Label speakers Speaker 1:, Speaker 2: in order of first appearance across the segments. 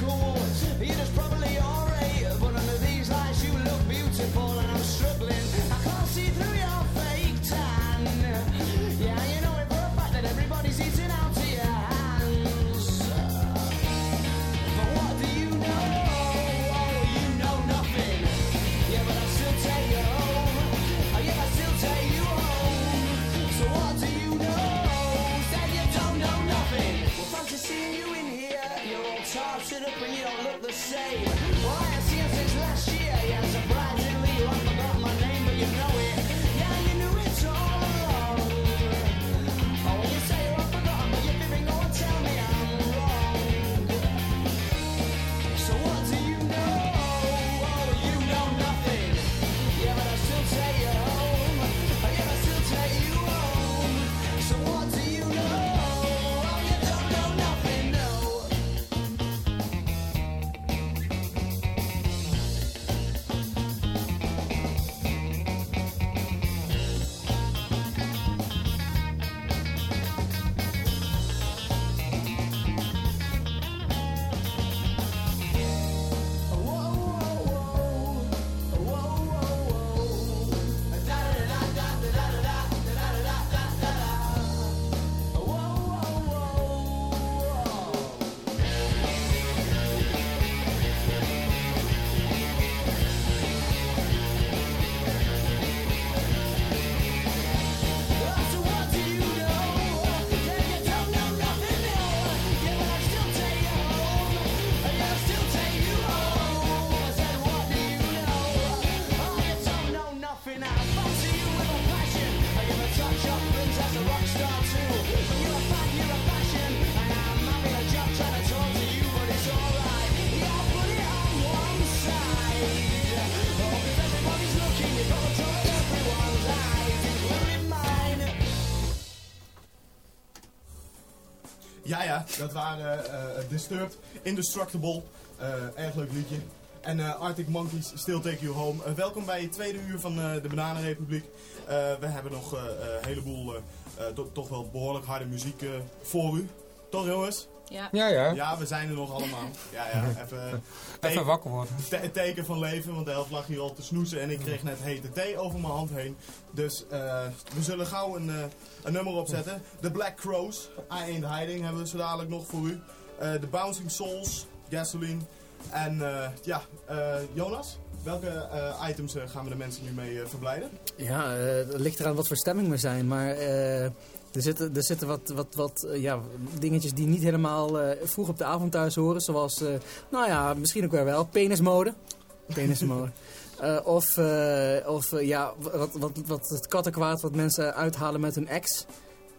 Speaker 1: cool. He
Speaker 2: just promised. Dat waren eh, Disturbed, Indestructible, eh, erg leuk liedje. En eh, Arctic Monkeys, Still Take You Home. Eh, welkom bij het tweede uur van eh, de Bananenrepubliek. Eh, we hebben nog eh, eh, een heleboel, eh, eh, to- toch wel behoorlijk harde muziek eh, voor u. Toch jongens?
Speaker 3: Ja.
Speaker 4: Ja, ja.
Speaker 2: Ja, we zijn er nog allemaal. Ja, ja, even...
Speaker 4: Even wakker worden.
Speaker 2: te- teken van leven, want de helft lag hier al te snoezen en ik kreeg net hete thee over mijn hand heen. Dus eh, we zullen gauw een, eh, een nummer opzetten. The Black Crows, I Ain't Hiding hebben we zo dadelijk nog voor u. Eh The Bouncing Souls, Gasoline. En eh, ja, eh, Jonas, welke eh, items eh, gaan we de mensen nu mee eh, verblijden?
Speaker 5: Ja, eh, het ligt eraan wat voor stemming we zijn. Maar eh, er zitten, er zitten wat, wat, wat eh, ja, dingetjes die niet helemaal eh, vroeg op de avond thuis horen. Zoals, eh, nou ja, misschien ook weer wel, penismode. Penismode. Eh, of eh, of ja, wat, wat, wat het kattenkwaad wat mensen uithalen met hun ex.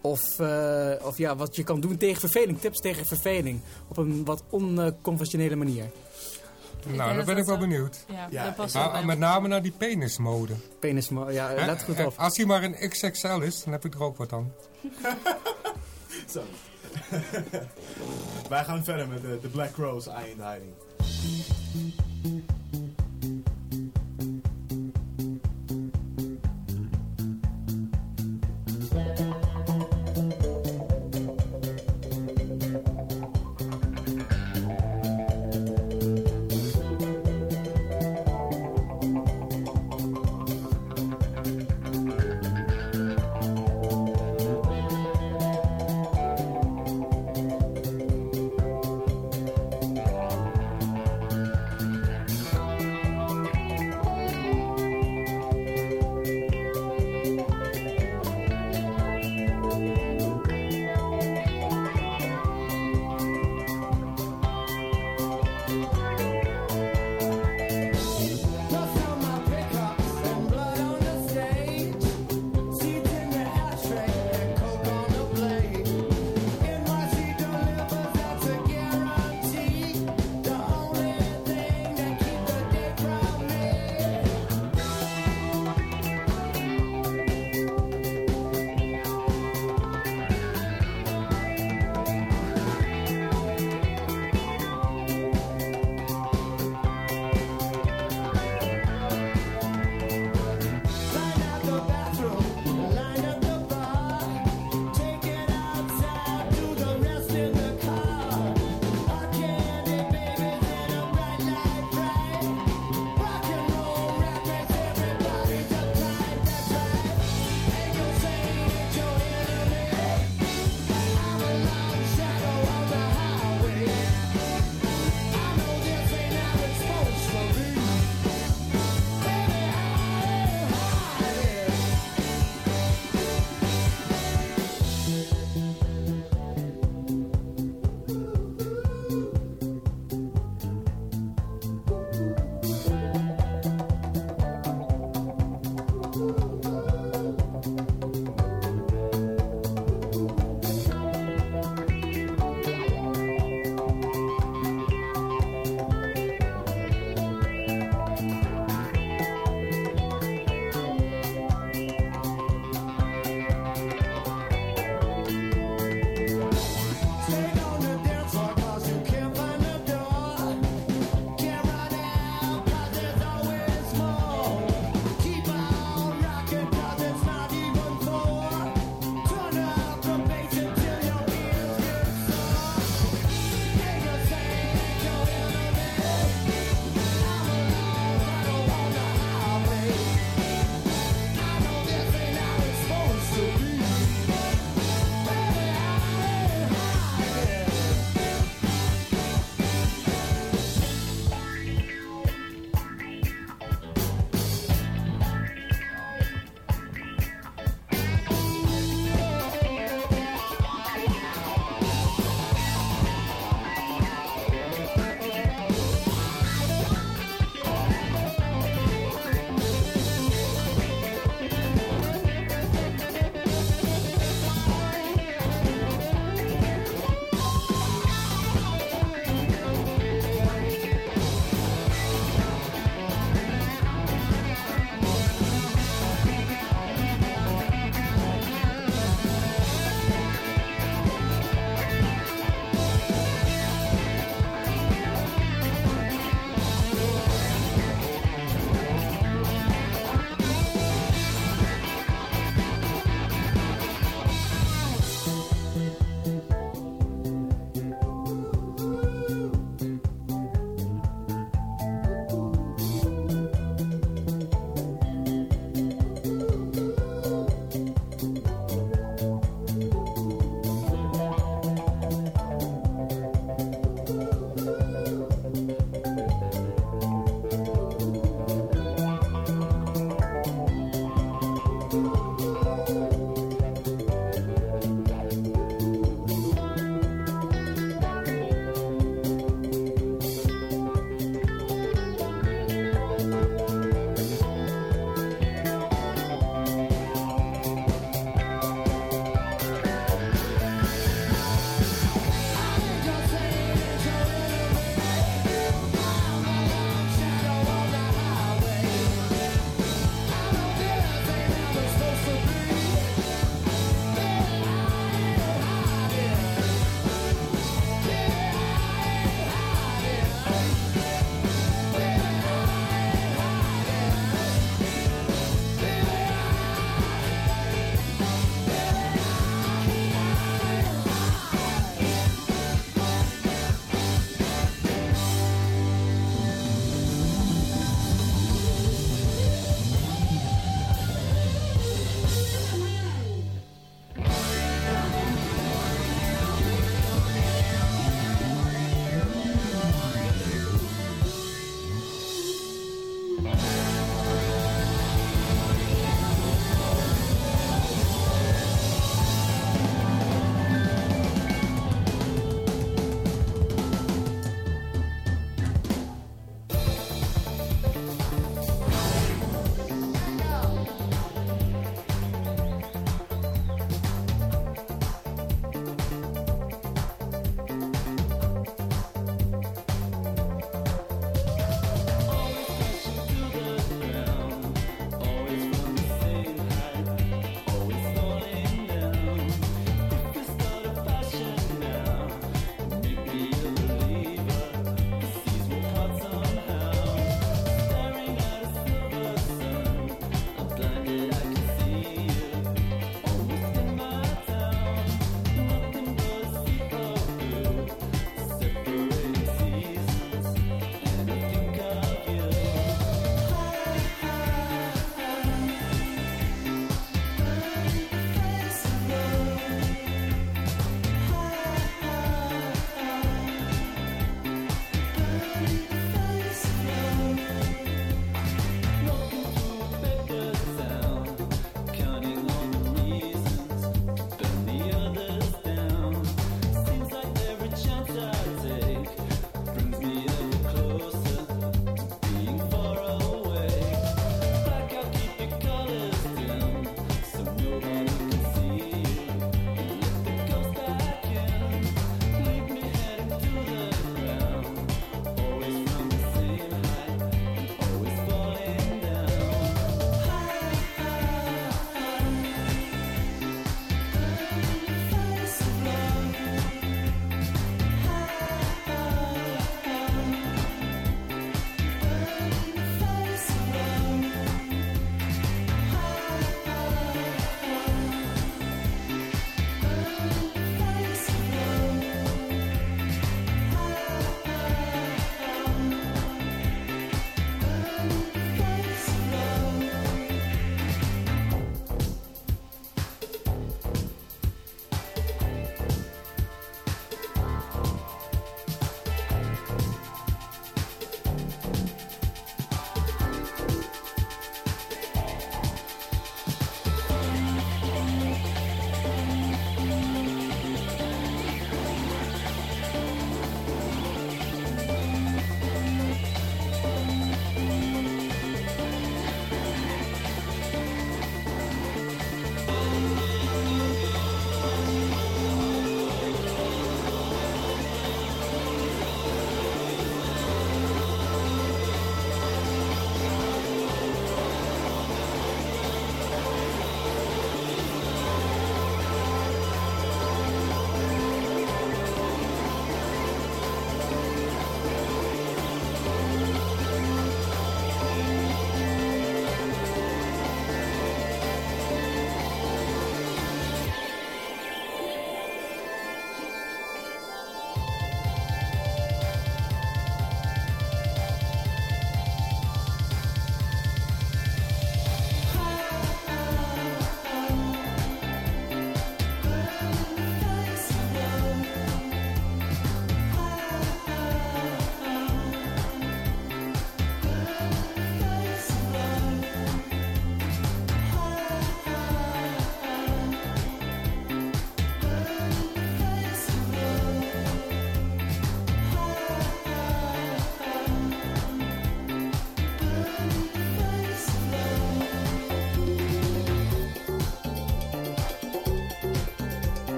Speaker 5: Of, eh, of ja, wat je kan doen tegen verveling. Tips tegen verveling. Op een wat onconventionele manier.
Speaker 4: Nou, dan
Speaker 3: dat
Speaker 4: ben ik wel
Speaker 3: zo-
Speaker 4: benieuwd.
Speaker 3: Ja,
Speaker 2: Ja,
Speaker 3: dat past
Speaker 4: Maar,
Speaker 3: wel bij
Speaker 4: met name naar die penismode.
Speaker 5: Penismode, ja, let goed op.
Speaker 4: Als hij maar een XXL is, dan heb ik er ook wat aan.
Speaker 2: Zo. Wij gaan verder met de Black Crows, I Ain't Hiding.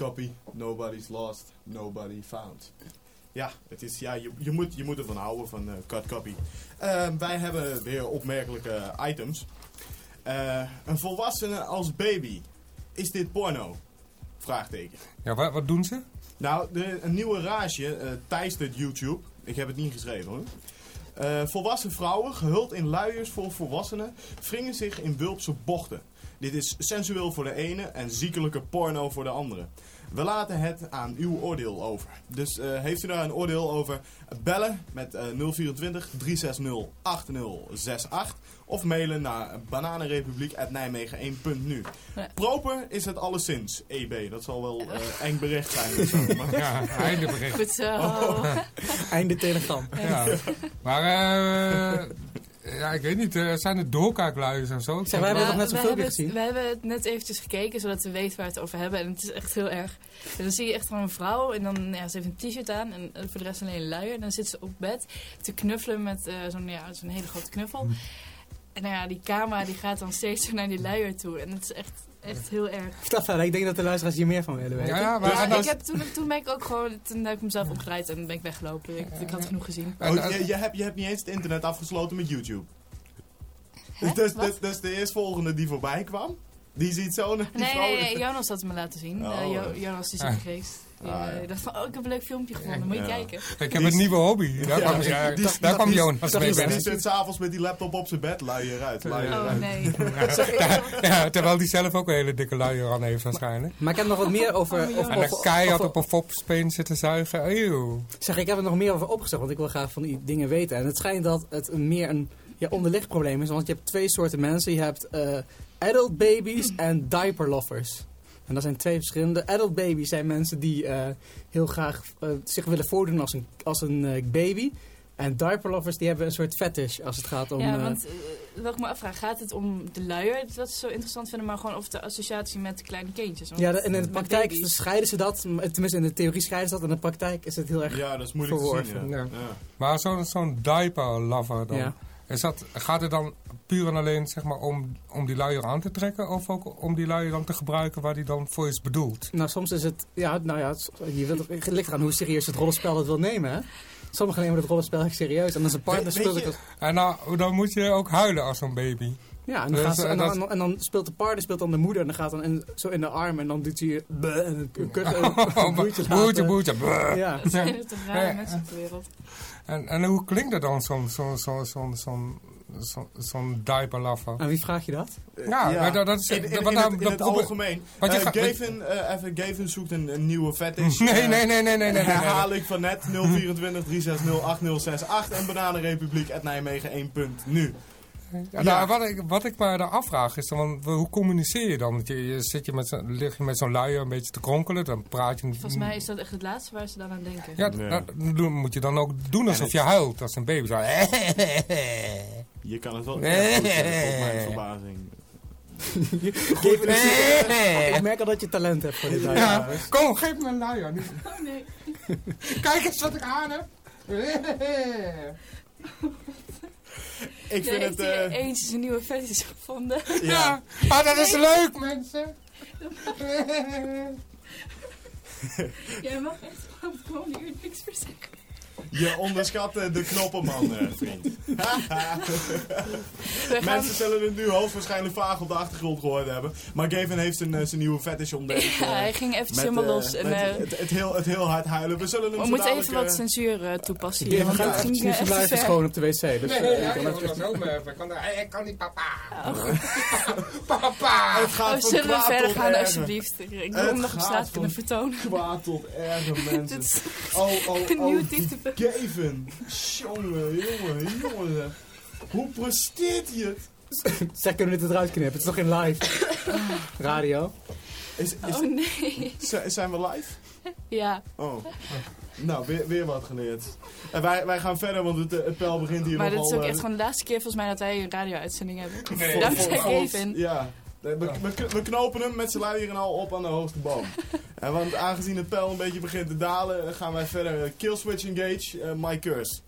Speaker 6: Copy, nobody's lost, nobody found. Ja, het is, ja je, je, moet, je moet ervan houden van eh, cut copy. Eh, wij hebben weer opmerkelijke items. Eh, een volwassene als baby. Is dit porno? Vraagteken.
Speaker 4: Ja, wat, wat doen ze?
Speaker 6: Nou, de, een nieuwe rage eh teistert YouTube. Ik heb het niet geschreven hoor. Eh, volwassen vrouwen, gehuld in luiers voor volwassenen, wringen zich in wulpse bochten. Dit is sensueel voor de ene en ziekelijke porno voor de andere. We laten het aan uw oordeel over. Dus eh, heeft u daar een oordeel over? Bellen met eh 024 360 8068 of mailen naar bananenrepubliek.nijmegen1.nu.
Speaker 3: Ja.
Speaker 6: Proper is het alleszins. EB, dat zal wel eh, eng bericht zijn. zo, maar-
Speaker 4: Ja, einde bericht.
Speaker 3: Goed zo.
Speaker 5: Einde telegram.
Speaker 4: Ja. Maar, eh, ja, ik weet niet, eh, zijn het doorkijkluizen of zo?
Speaker 5: Zeg, wij hebben
Speaker 3: Nou,
Speaker 5: nog net
Speaker 3: we het-
Speaker 5: gezien.
Speaker 3: We hebben het net eventjes gekeken, zodat we weten waar we het over hebben. En het is echt heel erg... En dan zie je echt gewoon een vrouw en dan ja, ze heeft een t-shirt aan en voor de rest alleen een luier. En dan zit ze op bed te knuffelen met eh, zo'n ja, zo'n hele grote knuffel. En nou ja, die camera die gaat dan steeds zo naar die luier toe. En het is echt, echt heel erg.
Speaker 5: Vertel verder, ik denk dat de luisteraars hier meer van willen weten.
Speaker 4: Ja, ja, maar
Speaker 3: Ja, ik heb, toen, toen ben ik ook gewoon, toen heb ik mezelf omgedraaid en ben ik weggelopen. Ik, ik had genoeg gezien.
Speaker 4: en-
Speaker 6: Oh, je, je, hebt, je hebt niet eens het internet afgesloten met YouTube. Dus, dus, dus, dus de eerstvolgende die voorbij kwam, die ziet zo naar die
Speaker 3: Nee,
Speaker 6: vrouw.
Speaker 3: nee, nee, Jonas had het me laten zien.
Speaker 6: Oh.
Speaker 3: Eh, Jo- Jonas is
Speaker 4: Ah.
Speaker 3: een geest.
Speaker 6: Ah, ja.
Speaker 3: dacht van, oh, ik heb een leuk filmpje gevonden, moet je
Speaker 6: Ja.
Speaker 3: kijken.
Speaker 4: ik heb een nieuwe hobby. Daar
Speaker 6: Ja,
Speaker 4: kwam,
Speaker 6: die-
Speaker 4: ja,
Speaker 6: die-
Speaker 4: daar kwam Jonas
Speaker 5: dat
Speaker 4: mee
Speaker 6: Die zit s'avonds met die laptop op zijn bed, lui eruit, lui
Speaker 3: Oh nee.
Speaker 4: Ja, terwijl die zelf ook een hele dikke luier aan heeft waarschijnlijk.
Speaker 5: Maar ik heb nog wat meer over...
Speaker 3: Oh,
Speaker 5: of.
Speaker 4: En dan keihard op een fopspeen zitten zuigen. Eeuw.
Speaker 5: Zeg, ik heb er nog meer over opgezocht, want ik wil graag van die dingen weten. En het schijnt dat het meer een ja, onderliggend probleem is, want je hebt twee soorten mensen. Je hebt eh, adult babies en diaper lovers. En dat zijn twee verschillende. Adult babies zijn mensen die eh, heel graag eh, zich willen voordoen als een, als een eh, baby. En diaper lovers die hebben een soort fetish als het gaat om...
Speaker 3: Ja, want uh, wat ik me afvraag, gaat het om de luier, dat ze zo interessant vinden, maar gewoon of de associatie met de kleine kindjes? Want
Speaker 5: ja, en in de praktijk
Speaker 3: baby's-
Speaker 5: scheiden ze dat. Tenminste, in de theorie scheiden ze dat. In de praktijk is het heel erg...
Speaker 6: Ja, dat is moeilijk te zien. Ja.
Speaker 4: ja.
Speaker 6: Ja.
Speaker 4: Maar zo'n zo'n diaper lover dan. Is dat, gaat het dan puur en alleen zeg maar, om, om die luier aan te trekken? Of ook om die luier dan te gebruiken waar die dan voor is bedoeld?
Speaker 5: Nou, soms is het... Ja, nou ja, het, je wilt, het ligt eraan hoe serieus het rollenspel het wil nemen, hè? Sommigen nemen het rollenspel echt serieus. En als een partner speelt het...
Speaker 4: En nou, dan moet je ook huilen als zo'n baby.
Speaker 5: Ja, en dan,
Speaker 4: Dus,
Speaker 5: ze,
Speaker 4: eh,
Speaker 5: en, dan,
Speaker 4: dat-
Speaker 5: en dan speelt de partner speelt dan de moeder. En dan gaat dan in, zo in de arm. En dan doet hij... bleh, En een kut en een boertje
Speaker 4: boertje, boertje.
Speaker 5: Ja.
Speaker 3: Het zijn toch rare
Speaker 4: Ja.
Speaker 3: mensen op de wereld.
Speaker 4: En, en hoe klinkt dat dan, zo'n zo'n zo'n zo'n zo'n zo'n zo'n diaper lover?
Speaker 5: Aan wie vraag je dat?
Speaker 4: Ja, maar dat- dat is-
Speaker 6: in, in, in
Speaker 4: wat nou-
Speaker 6: het, in
Speaker 4: dat
Speaker 6: het algemeen.
Speaker 4: Want je
Speaker 6: Eh,
Speaker 4: gaat-
Speaker 6: Gavin, eh, even, Gavin zoekt een, een nieuwe fetish.
Speaker 4: Nee,
Speaker 6: Eh,
Speaker 4: nee, nee, nee, nee, nee, nee. nee.
Speaker 6: Herhaling van net 024 360 8068 en Bananenrepubliek at Nijmegen 1.nu.
Speaker 4: Ja, nou, wat, ik, wat ik me daar afvraag is, dan, want hoe communiceer je dan? Want Je, je, zit je met lig je met zo'n luier een beetje te kronkelen, dan praat je...
Speaker 3: Volgens mij is dat echt het laatste waar ze dan aan denken.
Speaker 4: Ja,
Speaker 6: Ja.
Speaker 4: dat doen- moet je dan ook doen alsof je huilt als een baby. Zo.
Speaker 6: Je kan het wel goed zeggen, tot mijn verbazing.
Speaker 5: Geef het- Ik merk al dat je talent hebt voor dit.
Speaker 4: Ja,
Speaker 5: Ja.
Speaker 4: kom, geef me een luier.
Speaker 3: Oh nee.
Speaker 4: Kijk eens wat ik aan heb.
Speaker 6: Ik vind
Speaker 3: heeft
Speaker 6: het...
Speaker 3: hier
Speaker 6: eh,
Speaker 3: eentje zijn nieuwe fetish gevonden.
Speaker 6: ja.
Speaker 4: Ja, maar dat is leuk, mensen.
Speaker 3: Jij mag echt gewoon uur niks meer zeggen.
Speaker 6: Je onderschat eh, de knoppenman, eh, vriend.
Speaker 3: We gaan,
Speaker 6: Mensen zullen het nu hoogstwaarschijnlijk vaag op de achtergrond gehoord hebben. Maar Gavin heeft zijn, eh, zijn nieuwe fetish ontdekt.
Speaker 3: ja,
Speaker 6: eh,
Speaker 3: hij ging eventjes
Speaker 6: met,
Speaker 3: helemaal
Speaker 6: eh,
Speaker 3: los. En, eh,
Speaker 6: het, het, heel, het heel hard huilen. We zullen hem
Speaker 3: we moeten even wat
Speaker 6: eh,
Speaker 3: censuur eh, toepassen hier.
Speaker 5: Gaat
Speaker 3: ging
Speaker 5: eventjes
Speaker 3: eh,
Speaker 5: niet blijven schoon op de wc. Dus
Speaker 4: Nee,
Speaker 5: eh,
Speaker 4: nee,
Speaker 5: ik
Speaker 4: ja,
Speaker 5: kan
Speaker 4: ik
Speaker 5: even-
Speaker 4: kan ook even. Ik kan, ik kan niet, papa.
Speaker 3: Oh,
Speaker 4: Papa.
Speaker 6: Het gaat
Speaker 3: Oh,
Speaker 6: van
Speaker 3: zullen we verder gaan
Speaker 6: erger.
Speaker 3: alsjeblieft? Ik wil hem nog op
Speaker 6: gaat
Speaker 3: straat kunnen vertonen.
Speaker 6: Kwaad tot erger mensen. Oh, oh,
Speaker 3: een
Speaker 6: oh,
Speaker 3: nieuw
Speaker 6: die
Speaker 3: dieptepunt.
Speaker 6: Gavin. Jongen, jongen, jongen. Hoe presteert hij het?
Speaker 5: Zeg, kunnen we dit eruit knippen? Het is toch in live? Radio?
Speaker 6: Is, is,
Speaker 3: Oh nee.
Speaker 6: zijn we live?
Speaker 3: Ja,
Speaker 6: Oh. Nou, weer, weer wat geleerd. En wij, wij gaan verder, want het, eh, het spel begint hier
Speaker 3: maar dit is ook
Speaker 6: eh,
Speaker 3: echt gewoon de laatste keer volgens mij dat wij een radio-uitzending hebben.
Speaker 4: Nee.
Speaker 3: Dankzij. Kevin.
Speaker 6: Ja. We, we, we knopen hem met z'n luier en al op aan de hoogste boom. en want aangezien het pijl een beetje begint te dalen, gaan wij verder. Killswitch Engage, eh, My Curse.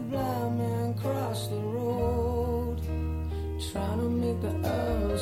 Speaker 2: Blind man cross the road, trying to make the other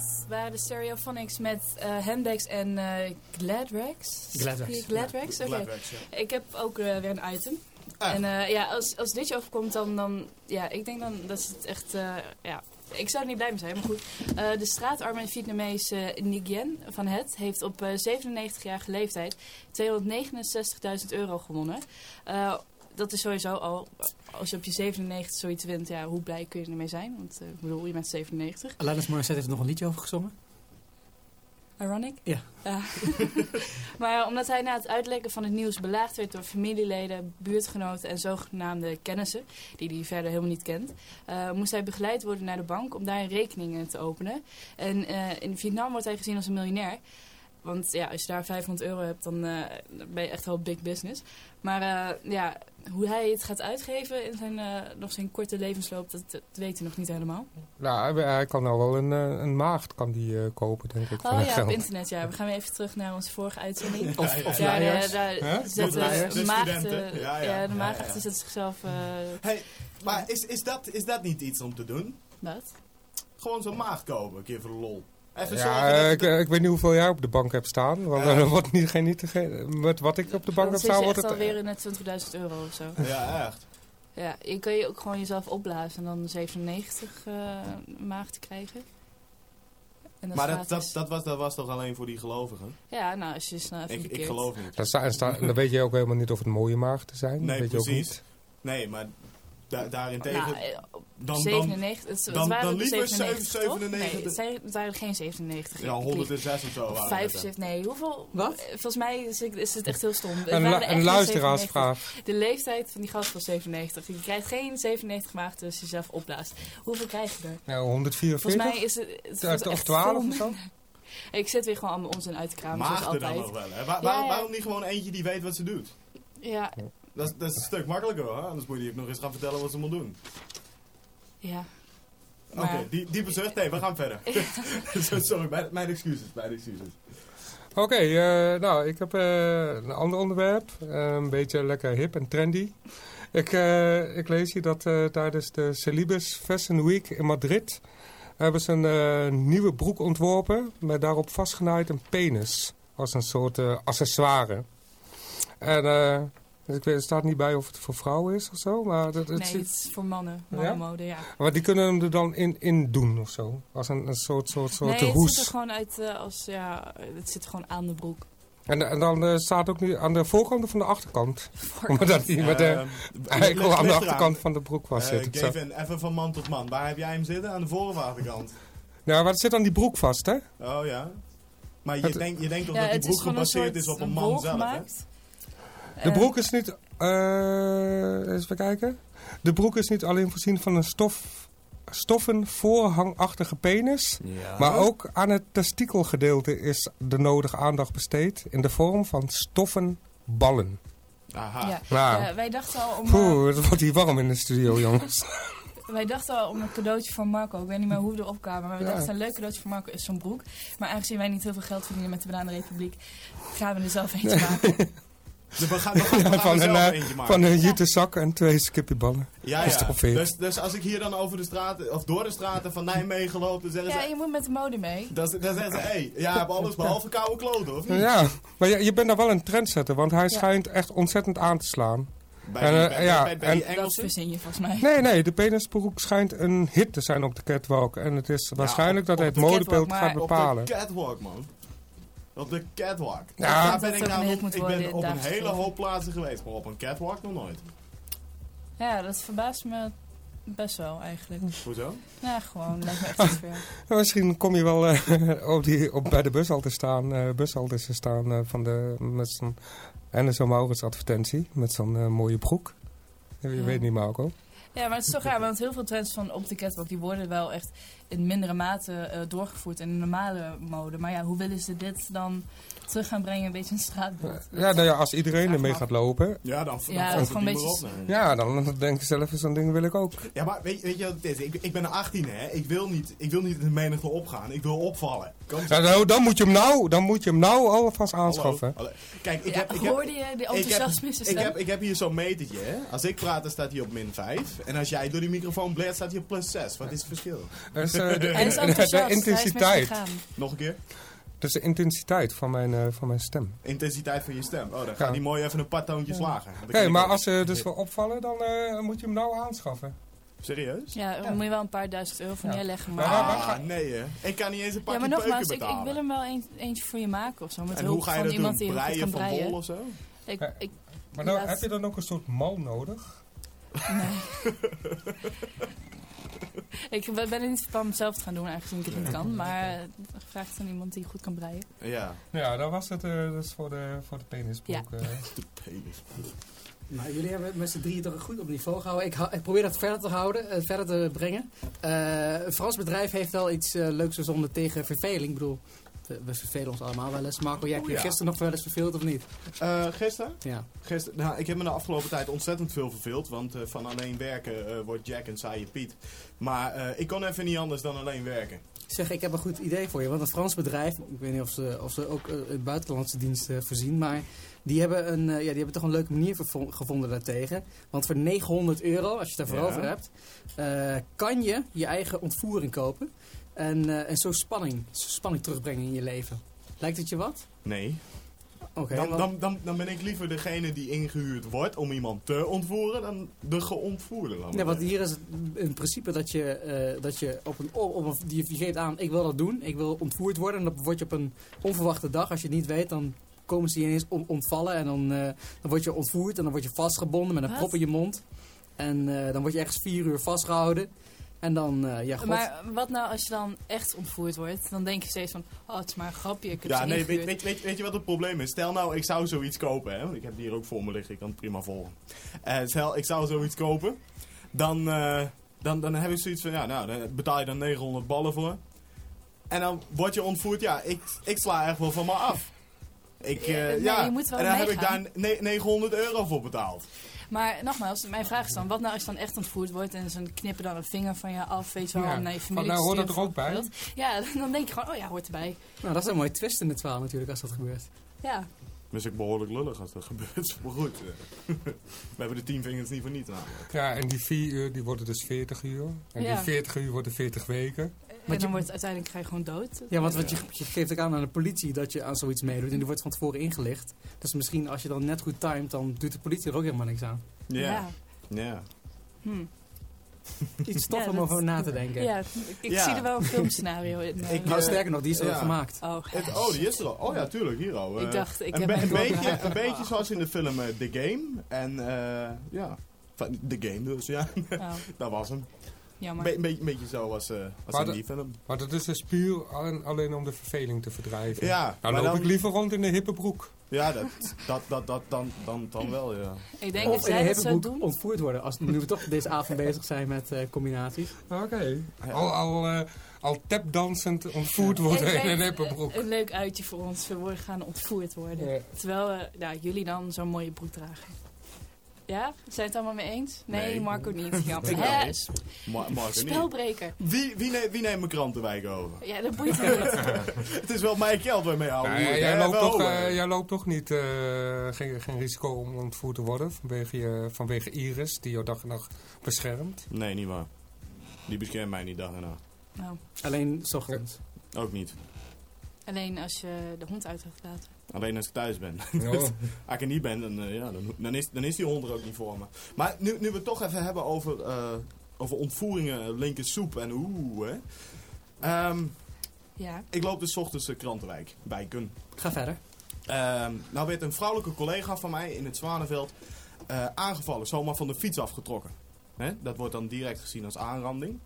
Speaker 3: Dat waren de Stereophonics met eh handbags en eh Gladrags.
Speaker 5: Gladrags.
Speaker 3: Gladrags, oké.
Speaker 6: Gladwax, ja.
Speaker 3: Ik heb ook eh, weer een item.
Speaker 6: Ah.
Speaker 3: En eh, ja, als, als dit je overkomt, dan, dan... Ja, ik denk dan dat het echt... eh, ja, ik zou er niet blij mee zijn, maar goed. Eh, de straatarme Vietnamese uh, Nguyen van Het heeft op eh 97-jarige leeftijd 269.000 euro gewonnen. Eh, dat is sowieso al, als je op je 97 zoiets wint, ja, hoe blij kun je ermee zijn? Want eh, ik bedoel, je bent 97.
Speaker 5: Alanis Morissette heeft er nog een liedje over gezongen.
Speaker 3: Ironic?
Speaker 5: Ja.
Speaker 3: Ja. maar omdat hij na het uitlekken van het nieuws belaagd werd door familieleden, buurtgenoten en zogenaamde kennissen, die hij verder helemaal niet kent, eh, moest hij begeleid worden naar de bank om daar een rekening eh, te openen. En eh, in Vietnam wordt hij gezien als een miljonair. Want ja, als je daar 500 euro hebt, dan ben je echt wel big business. Maar ja, hoe hij het gaat uitgeven in zijn, eh, nog zijn korte levensloop, dat, dat weet hij nog niet helemaal.
Speaker 4: Nou, hij, hij kan nou wel een, eh, een maagd kan die, eh, kopen, denk ik. van
Speaker 3: Oh ja, op internet, ja. We gaan weer even terug naar onze vorige uitzending.
Speaker 5: Of, of
Speaker 3: Ja, daar,
Speaker 4: Huh?
Speaker 3: zetten.
Speaker 6: De
Speaker 3: maagden.
Speaker 6: Ja, ja.
Speaker 3: ja, de maagden
Speaker 6: ja.
Speaker 3: zetten zichzelf...
Speaker 6: Hey, maar is, is, dat, is dat niet iets om te doen?
Speaker 3: wat?
Speaker 6: Gewoon zo'n maag kopen, een keer voor de lol. Even
Speaker 4: Ja,
Speaker 6: zorgen dat
Speaker 4: ik, weet niet hoeveel jij op de bank hebt staan. Want
Speaker 6: Ja.
Speaker 4: wordt niet, geen, niet, geen, met wat ik op de bank heb staan, wordt het...
Speaker 3: alweer in het 20.000 euro of zo.
Speaker 6: Ja, echt.
Speaker 3: Ja, je kan je ook gewoon jezelf opblazen en dan 97 eh maagden krijgen. En dat
Speaker 6: Maar
Speaker 3: is
Speaker 6: dat,
Speaker 3: gratis.
Speaker 6: dat, dat, was, dat was toch alleen voor die gelovigen?
Speaker 3: Ja, nou, als je snel even
Speaker 6: Ik, ik geloof niet.
Speaker 4: Dan, sta, sta- dan weet je ook helemaal niet of het mooie maagden zijn. Dat
Speaker 6: Nee,
Speaker 4: weet je ook
Speaker 6: precies.
Speaker 4: niet.
Speaker 6: Nee, maar da daarentegen...
Speaker 3: Nou, eh,
Speaker 6: dan, dan,
Speaker 3: 97, het, het
Speaker 6: dan-
Speaker 3: waren
Speaker 6: dan liever
Speaker 3: 97, toch?
Speaker 6: 97.
Speaker 3: Nee, het, waren geen 97.
Speaker 6: ja,
Speaker 3: Ik lieg.
Speaker 6: 106 of zo. Waren het,
Speaker 3: 75, nee, hoeveel?
Speaker 5: Wat?
Speaker 3: Eh, Volgens mij is, het echt heel stom.
Speaker 4: Een,
Speaker 3: er
Speaker 4: luisteraarsvraag.
Speaker 3: 97. De leeftijd van die gast was 97. Je krijgt geen 97 maagden als je jezelf opblaast. Hoeveel krijg je er?
Speaker 4: Nou, 144?
Speaker 3: Volgens mij is het, het
Speaker 4: of
Speaker 3: echt
Speaker 4: 12
Speaker 3: veel
Speaker 4: of zo?
Speaker 3: Ik zit weer gewoon allemaal onzin uit te kramen, zoals
Speaker 6: Maagden dan
Speaker 3: altijd.
Speaker 6: nog wel, hè? Waar-
Speaker 3: Ja,
Speaker 6: waarom,
Speaker 3: ja.
Speaker 6: waarom niet gewoon eentje die weet wat ze doet?
Speaker 3: Ja,
Speaker 6: Dat, is- dat is een stuk makkelijker hoor, anders moet je die ook nog eens gaan vertellen wat ze moet doen.
Speaker 3: ja.
Speaker 6: Oké,
Speaker 3: Maar-
Speaker 6: die, diepe zucht. Nee, we gaan verder. Sorry, mijn, mijn excuses, mijn excuses.
Speaker 4: Oké, eh, nou, ik heb eh, een ander onderwerp. Eh, een beetje lekker hip en trendy. Ik, eh, ik lees hier dat eh, tijdens de Celibus Fashion Week in Madrid... hebben ze een eh, nieuwe broek ontworpen met daarop vastgenaaid een penis. Als een soort eh, accessoire. En ik weet, er staat niet bij of het voor vrouwen is of zo. Maar, dat, het
Speaker 3: Nee,
Speaker 4: ziet-
Speaker 3: het is voor mannen. Mannenmode, ja.
Speaker 4: maar die kunnen hem er dan in, in doen of zo. Als een, een soort, soort, soort
Speaker 3: Nee, het
Speaker 4: hoes.
Speaker 3: ziet er gewoon uit eh, als, ja, het zit gewoon aan de broek.
Speaker 4: En, en dan eh, staat ook niet aan de voorkant of van de achterkant. Omdat dat hij met de
Speaker 6: Ehm,
Speaker 4: eikel aan de achterkant van de broek was
Speaker 6: Eh,
Speaker 4: zitten.
Speaker 6: Gavin, even van man tot man. Waar heb jij hem zitten? Aan de voor- of achterkant?
Speaker 4: Nou, maar het zit aan die broek vast, hè?
Speaker 6: Oh ja. Maar je,
Speaker 4: Het-
Speaker 6: denkt, je denkt toch
Speaker 3: Ja,
Speaker 6: dat die
Speaker 3: het
Speaker 6: broek gebaseerd is op een man zelf, hè?
Speaker 4: De
Speaker 3: Eh,
Speaker 4: broek is niet... eh even kijken. De broek is niet alleen voorzien van een stof, stoffen voorhangachtige penis...
Speaker 6: Ja.
Speaker 4: Maar ook aan het testikelgedeelte is de nodige aandacht besteed... in de vorm van stoffen ballen.
Speaker 6: Aha.
Speaker 3: Ja.
Speaker 4: Nou,
Speaker 3: Eh, wij dachten al om, eh,
Speaker 4: poeh, het wordt hier warm in de studio, jongens.
Speaker 3: wij dachten al om een cadeautje voor Marco. Ik weet niet meer hoe we erop kwamen, maar we
Speaker 4: Ja.
Speaker 3: dachten een leuk cadeautje voor Marco is zo'n broek. Maar aangezien wij niet heel veel geld verdienen met de Bananenrepubliek, gaan we er zelf eentje maken.
Speaker 6: Dus we gaan, we gaan, we gaan
Speaker 4: van, een, eh,
Speaker 6: eentje maken.
Speaker 4: van een jute zak en twee skippieballen.
Speaker 6: ja, ja. Dus, dus als ik hier dan over de straten, of door de straten van Nijmegen loop, dan zeggen
Speaker 3: Ja,
Speaker 6: ze...
Speaker 3: je moet met de mode mee.
Speaker 6: Dan, dan zeggen ze, hé, hey, jij hebt alles behalve koude kloten, of niet?
Speaker 4: Ja, maar je, je bent daar wel een trendsetter, want hij
Speaker 3: Ja.
Speaker 4: schijnt echt ontzettend aan te slaan.
Speaker 6: Bij,
Speaker 4: En,
Speaker 6: die,
Speaker 4: eh,
Speaker 6: bij,
Speaker 4: ja,
Speaker 6: bij, bij
Speaker 4: en-
Speaker 6: die
Speaker 3: Dat
Speaker 6: Engelsen?
Speaker 3: verzin je volgens mij.
Speaker 4: Nee, nee, de penisbroek schijnt een hit te zijn op de catwalk. En het is waarschijnlijk
Speaker 6: op-
Speaker 4: dat hij het
Speaker 3: de
Speaker 4: modebeeld gaat
Speaker 3: maar-
Speaker 6: Op
Speaker 4: bepalen.
Speaker 6: de catwalk, man. Op de catwalk.
Speaker 4: Ja.
Speaker 6: Daar
Speaker 3: Dat
Speaker 6: ben ik namelijk, ik ben op een hele hoop plaatsen geweest, maar op een catwalk nog nooit.
Speaker 3: Ja, dat verbaast me best wel eigenlijk.
Speaker 6: Hoezo?
Speaker 3: Ja, gewoon, lijkt me echt iets ver.
Speaker 4: Ja, misschien kom je wel eh, op die, op, bij de bushalte staan, eh bushaltes te staan eh, van de, met zo'n NSO Maurits advertentie. Met zo'n mooie broek. Je
Speaker 3: Ja.
Speaker 4: weet niet, Marco.
Speaker 3: Ja, maar het is toch raar, want heel veel trends van op de catwalk, die worden wel echt in mindere mate eh, doorgevoerd in de normale mode. Maar ja, hoe willen ze dit dan terug gaan brengen, een beetje een straatbeeld?
Speaker 4: Ja, nou ja, als iedereen ermee
Speaker 3: me
Speaker 4: gaat lopen.
Speaker 6: Ja, dan, dan
Speaker 3: Ja, gewoon een
Speaker 6: op.
Speaker 3: beetje-.
Speaker 4: Ja, dan denk je zelf, zo'n ding wil ik ook.
Speaker 6: Ja, maar weet, weet je wat het is? Ik, ik ben een 18, hè. Ik wil, niet, ik wil niet in de menigte opgaan. Ik wil opvallen.
Speaker 4: Ja, nou, dan, moet je hem nou, dan moet je hem nou alvast aanschaffen.
Speaker 6: hallo. Kijk, ik
Speaker 3: ja,
Speaker 6: heb... Ik heb
Speaker 3: hoorde je de enthousiasme
Speaker 6: ik
Speaker 3: stem?
Speaker 6: heb, ik heb hier zo'n metertje, hè. Als ik praat, dan staat hij op min 5. En als jij door die microfoon blaert, staat hij op plus 6. Wat is het verschil?
Speaker 4: Dus, de,
Speaker 3: Hij is
Speaker 4: de-
Speaker 3: enthousiast,
Speaker 4: de
Speaker 3: hij is met je
Speaker 4: intensiteit.
Speaker 6: Nog een keer.
Speaker 4: Dus de intensiteit van mijn, eh, van mijn stem.
Speaker 6: Intensiteit van je stem. Oh, dan gaat
Speaker 4: Ja.
Speaker 6: hij mooi even een paar toontjes lager. Dan
Speaker 4: Oké,
Speaker 6: kan ik
Speaker 4: maar
Speaker 6: ook.
Speaker 4: als ze dus wil opvallen, dan eh, moet je hem nou aanschaffen.
Speaker 6: Serieus?
Speaker 3: Ja, dan moet je wel een paar duizend euro voor
Speaker 4: Ja.
Speaker 3: neerleggen.
Speaker 4: Maar
Speaker 3: Maar,
Speaker 6: Ah, nee hè. Ik kan niet eens een
Speaker 3: ja,
Speaker 6: pakje
Speaker 3: maar
Speaker 6: peuken
Speaker 3: nogmaals, ik, wil hem wel een, eentje voor je maken of zo. Met
Speaker 6: en
Speaker 3: hulp
Speaker 6: hoe ga je
Speaker 3: van
Speaker 6: dat
Speaker 3: iemand
Speaker 6: doen?
Speaker 3: die
Speaker 6: Breien van
Speaker 3: breien.
Speaker 6: bol of zo?
Speaker 3: Ik,
Speaker 4: Ja.
Speaker 3: ik,
Speaker 4: Maar dan,
Speaker 3: Laat-
Speaker 4: heb je dan ook een soort mal nodig?
Speaker 3: nee. ik ben er niet van om zelf te gaan doen, aangezien ik het niet kan. Maar eh, vraag het aan iemand die goed kan breien.
Speaker 6: Ja.
Speaker 4: Ja, dan was het eh, dus voor de, voor de penisbroek. eh.
Speaker 6: De penis.
Speaker 5: Nou, jullie hebben het met z'n drieën toch goed op niveau gehouden. Ik, ik probeer dat verder te houden, verder te brengen. Eh, een Frans bedrijf heeft wel iets leuks verzonnen tegen verveling. Ik bedoel, We, vervelen ons allemaal wel eens. Marco, jij hebt
Speaker 6: Oh,
Speaker 5: je
Speaker 6: ja.
Speaker 5: gisteren nog wel eens verveeld of niet?
Speaker 6: Eh, gisteren?
Speaker 5: Ja.
Speaker 6: Gisteren, nou, ik heb me de afgelopen tijd ontzettend veel verveeld. Want eh, van alleen werken eh, wordt Jack en saaie Piet. Maar ik kon even niet anders dan alleen werken.
Speaker 5: Zeg, ik heb een goed idee voor je. Want een Frans bedrijf, ik weet niet of ze, of ze ook buitenlandse dienst eh, voorzien, maar die hebben, een, ja, die hebben toch een leuke manier gevonden daartegen. Want voor 900 euro, als je het daarvoor
Speaker 6: Ja.
Speaker 5: over hebt, kan je je eigen ontvoering kopen. En, eh, en zo spanning, zo spanning terugbrengen in je leven. Lijkt het je wat?
Speaker 6: Nee.
Speaker 5: Oké.
Speaker 6: dan, dan, dan, dan ben ik liever degene die ingehuurd wordt om iemand te ontvoeren dan de geontvoerde.
Speaker 5: Ja, want hier is het in principe dat je, eh, dat je op een, op, een je, je geeft aan, ik wil dat doen, ik wil ontvoerd worden. En dan word je op een onverwachte dag, als je het niet weet, dan komen ze je ineens on- ontvallen. En dan, eh, dan word je ontvoerd en dan word je vastgebonden met een
Speaker 3: Wat?
Speaker 5: prop in je mond. En eh, dan word je ergens vier uur vastgehouden. En dan, eh, ja god.
Speaker 3: Maar wat nou als je dan echt ontvoerd wordt? Dan denk je steeds van, oh het is maar een grapje, ik heb
Speaker 6: Ja,
Speaker 3: ze
Speaker 6: nee, weet, weet, weet, weet je wat het probleem is? Stel nou, ik zou zoiets kopen, hè? want Ik heb die hier ook voor me liggen, ik kan het prima volgen. Eh, stel, ik zou zoiets kopen. Dan, eh, dan, dan heb ik zoiets van, ja, nou, dan betaal je dan 900 ballen voor. En dan word je ontvoerd, ja, ik, ik sla echt wel van me af. Ik, eh,
Speaker 3: Ja, nee,
Speaker 6: ja,
Speaker 3: je moet wel
Speaker 6: en dan heb ik daar ne- 900 euro voor betaald.
Speaker 3: Maar nogmaals, mijn vraag is dan, wat nou als je dan echt ontvoerd wordt en ze knippen dan een vinger van je af, weet je wel,
Speaker 4: Ja,
Speaker 3: naar je
Speaker 4: van,
Speaker 3: familie
Speaker 4: nou, hoort dat er ook bij?
Speaker 3: Ja, dan denk je gewoon, oh ja, hoort erbij.
Speaker 5: Nou, dat is een mooie twist in het verhaal natuurlijk als dat gebeurt.
Speaker 3: Ja,
Speaker 6: Dus ik behoorlijk lullig als dat gebeurt. Maar goed, we hebben de 10 vingers niet voor niets namelijk.
Speaker 4: Ja, en die 4 uur die worden dus 40 uur. En
Speaker 3: Ja.
Speaker 4: die 40 uur worden 40 weken.
Speaker 3: En
Speaker 5: je-
Speaker 3: dan wordt uiteindelijk ga je gewoon dood.
Speaker 5: Ja, want wat je, je geeft ook aan aan de politie dat je aan zoiets meedoet. En die wordt van tevoren ingelicht. Dus misschien als je dan net goed timed, dan doet de politie er ook helemaal niks aan.
Speaker 6: Ja, ja.
Speaker 3: Hm.
Speaker 5: Iets stof
Speaker 3: Ja,
Speaker 5: om over na te denken.
Speaker 3: Ja, ik
Speaker 6: Ja.
Speaker 3: zie er wel een filmscenario in.
Speaker 6: Ik,
Speaker 5: Nou, sterker nog, die is er
Speaker 6: ja.
Speaker 5: al gemaakt.
Speaker 3: oh,
Speaker 6: Het, oh, die is er al. Oh ja, tuurlijk, hier al.
Speaker 3: ik
Speaker 6: eh.
Speaker 3: dacht, ik
Speaker 6: een,
Speaker 3: heb
Speaker 6: een, beetje, een beetje zoals in de film eh, The Game. En eh, ja, van The Game dus, ja.
Speaker 3: Oh,
Speaker 6: dat was hem.
Speaker 3: Jammer.
Speaker 6: Een beetje, een beetje zo als, eh, als
Speaker 4: Maar
Speaker 6: in
Speaker 4: de-
Speaker 6: die film.
Speaker 4: Maar dat is dus puur alleen, alleen om de verveling te verdrijven.
Speaker 6: Ja,
Speaker 4: Nou loop
Speaker 6: dan,
Speaker 4: ik liever rond in de hippe broek.
Speaker 6: ja dat, dat, dat, dat, dan, dan, dan wel, ja.
Speaker 3: ik denk
Speaker 5: Of
Speaker 3: dat zij
Speaker 5: een
Speaker 3: dat zo
Speaker 5: hippenbroek
Speaker 3: doen.
Speaker 5: ontvoerd worden. Als, nu we toch deze avond bezig zijn met eh, combinaties.
Speaker 4: Oké.
Speaker 6: Ja.
Speaker 4: Al, al, eh, al tapdansend ontvoerd worden
Speaker 3: Ik
Speaker 4: in een
Speaker 3: weet,
Speaker 4: hippe broek.
Speaker 3: eh, Een leuk uitje voor ons. We worden gaan ontvoerd worden.
Speaker 4: Ja.
Speaker 3: Terwijl nou, jullie dan zo'n mooie broek dragen. Ja? Zijn het allemaal mee eens? Nee,
Speaker 6: Nee.
Speaker 3: Marco niet. Jammer.
Speaker 6: Ik wel
Speaker 3: Hè?
Speaker 6: niet. Ma Marco niet.
Speaker 3: Spelbreker.
Speaker 6: Wie, wie, neemt, wie neemt mijn krantenwijk over?
Speaker 3: Ja, dat boeit me niet.
Speaker 6: Het is wel mijn geld waarmee houden.
Speaker 4: Nou
Speaker 6: moet,
Speaker 4: jij, loopt toch,
Speaker 6: eh.
Speaker 4: jij loopt toch niet eh, geen, geen risico om ontvoerd te worden vanwege, je, vanwege Iris, die jou dag en nacht beschermt.
Speaker 6: Nee, niet waar. Die beschermt mij niet dag en nacht.
Speaker 3: Nou,
Speaker 5: Alleen 's ochtends.
Speaker 6: Ook niet.
Speaker 3: alleen als je de hond uit hebt laten.
Speaker 6: Alleen als ik thuis ben.
Speaker 4: Ja.
Speaker 6: Als ik er niet ben, dan, eh, ja, dan, dan, is, dan is die hond er ook niet voor me. Maar nu, nu we het toch even hebben over, eh, over ontvoeringen, linker soep en oeh. Hè. Ehm,
Speaker 3: Ja.
Speaker 6: ik loop dus ochtends eh, Krantenwijk, bij Kun.
Speaker 5: Ga verder.
Speaker 6: Ehm, nou werd een vrouwelijke collega van mij in het Zwanenveld eh, aangevallen, zomaar van de fiets afgetrokken. Hè? Dat wordt dan direct gezien als aanranding.